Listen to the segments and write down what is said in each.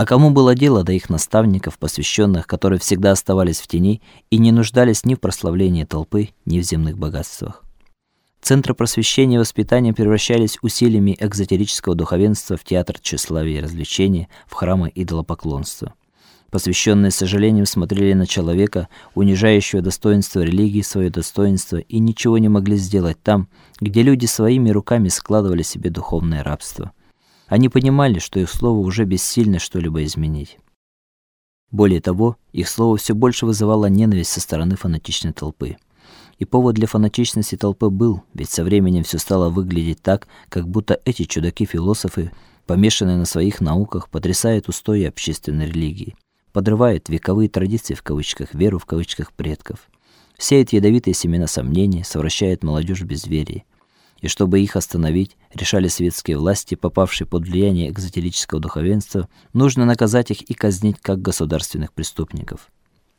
А кому было дело до их наставников, посвященных, которые всегда оставались в тени и не нуждались ни в прославлении толпы, ни в земных богатствах? Центры просвещения и воспитания превращались усилиями экзотерического духовенства в театр тщеславия и развлечения, в храмы идолопоклонства. Посвященные с сожалением смотрели на человека, унижающего достоинство религии, свое достоинство, и ничего не могли сделать там, где люди своими руками складывали себе духовное рабство. Они понимали, что их слово уже бессильно что-либо изменить. Более того, их слово все больше вызывало ненависть со стороны фанатичной толпы. И повод для фанатичности толпы был, ведь со временем все стало выглядеть так, как будто эти чудаки-философы, помешанные на своих науках, потрясают устои общественной религии, подрывают вековые традиции в кавычках, веру в кавычках предков, сеют ядовитые семена сомнений, совращают молодежь в безверии, и чтобы их остановить, решали светские власти, попавшие под влияние экзотерического духовенства, нужно наказать их и казнить как государственных преступников.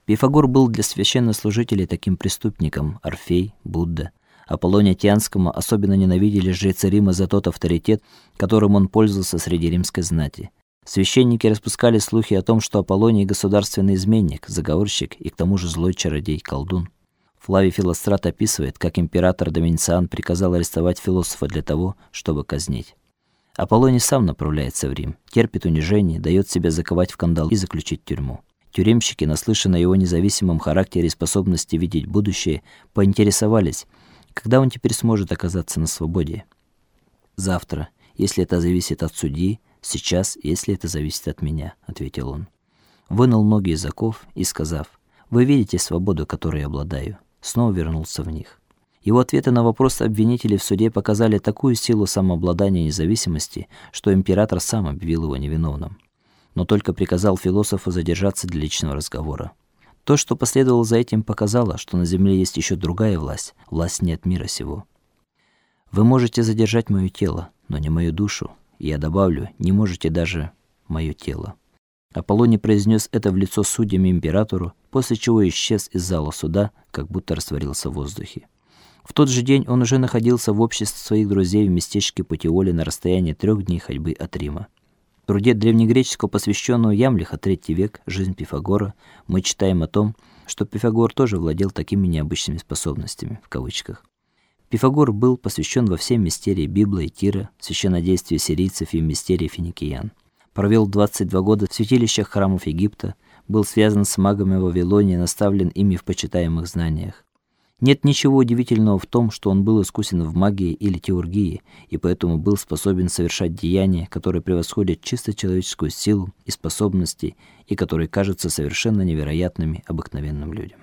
Пифагор был для священнослужителей таким преступником, Орфей, Будда. Аполлония Тианскому особенно ненавидели жрецы Рима за тот авторитет, которым он пользовался среди римской знати. Священники распускали слухи о том, что Аполлоний государственный изменник, заговорщик и к тому же злой чародей, колдун. Флавий Филострат описывает, как император Домициан приказал арестовать философа для того, чтобы казнить. Аполлоний сам направляется в Рим, терпит унижение, дает себя заковать в кандал и заключить в тюрьму. Тюремщики, наслышанные о его независимом характере и способности видеть будущее, поинтересовались, когда он теперь сможет оказаться на свободе. Завтра, если это зависит от судьи, сейчас, если это зависит от меня, ответил он. Вынул ноги из оков и сказав: "Вы видите свободу, которой я обладаю снова вернулся в них. Его ответы на вопросы обвинителей в суде показали такую силу самообладания и независимости, что император сам объявил его невиновным, но только приказал философу задержаться для личного разговора. То, что последовало за этим, показало, что на земле есть еще другая власть, власть не от мира сего. Вы можете задержать мое тело, но не мою душу, и я добавлю, не можете даже мое тело. Аполлоний произнес это в лицо судьям и императору, после чего исчез из зала суда, как будто растворился в воздухе. В тот же день он уже находился в обществе своих друзей в местечке Путиоли на расстоянии трех дней ходьбы от Рима. В труде древнегреческого, посвященного Ямлиха, третий век, жизнь Пифагора, мы читаем о том, что Пифагор тоже владел такими необычными способностями в кавычках. Пифагор был посвящен во все мистерии Библии и Тира, священнодействию сирийцев и мистерии финикиян провел 22 года в святилищах храмов Египта, был связан с магами Вавилонии, наставлен ими в почитаемых знаниях. Нет ничего удивительного в том, что он был искусен в магии или теургии, и поэтому был способен совершать деяния, которые превосходят чисто человеческую силу и способности, и которые кажутся совершенно невероятными обыкновенным людям.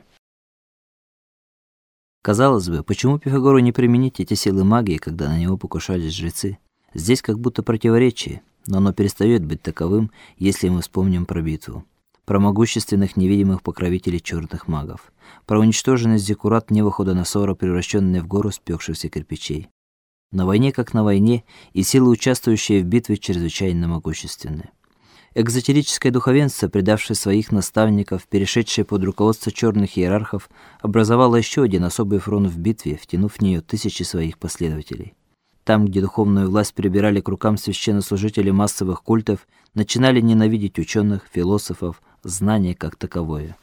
Казалось бы, почему Пифагору не применить эти силы магии, когда на него покушались жрецы? Здесь как будто противоречие но оно перестает быть таковым, если мы вспомним про битву, про могущественных невидимых покровителей черных магов, про уничтоженный зиккурат Невуходоносора, превращенный в гору спекшихся кирпичей. На войне, как на войне, и силы, участвующие в битве, чрезвычайно могущественны. Экзотерическое духовенство, предавшее своих наставников, перешедшее под руководство черных иерархов, образовало еще один особый фронт в битве, втянув в нее тысячи своих последователей. Там, где духовную власть прибирали к рукам священнослужители массовых культов, начинали ненавидеть ученых, философов, знания как таковое.